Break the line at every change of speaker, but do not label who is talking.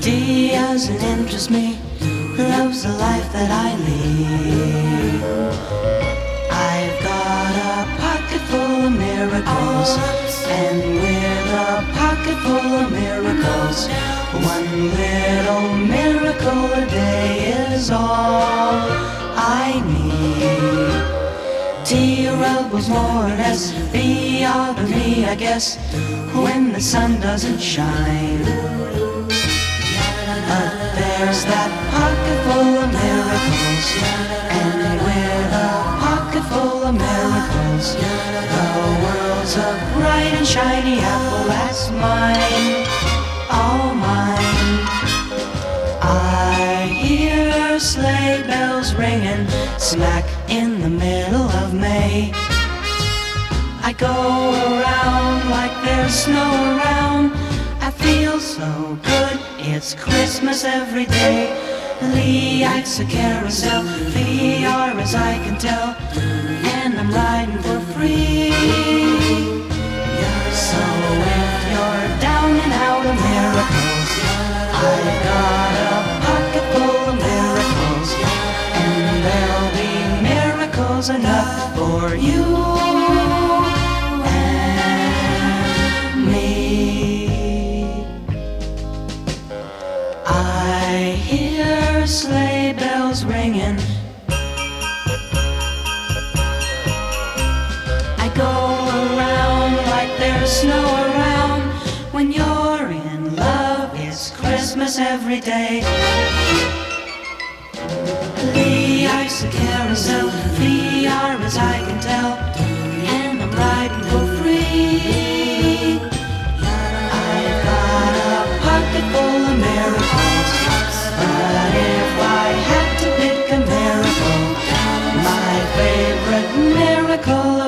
D doesn't interest me. Love's the life that I lead. I've got a pocket full of miracles, and with a pocket full of miracles, one little miracle a day is all T rebels more or less be of me, I guess, when the sun doesn't shine. But there's that pocket full of miracles, and with a pocket full of miracles, the world's a bright and shiny apple that's mine, sleigh bells ringing smack in the middle of May. I go around like there's snow around. I feel so good, it's Christmas every day. Lee acts a carousel, VR as I can tell, and I'm riding for free. So if you're down and out of miracles, I've got miles enough for you and me. I hear sleigh bells ringing. I go around like there's snow around when you're in love. It's Christmas every day the ice, carousel, the call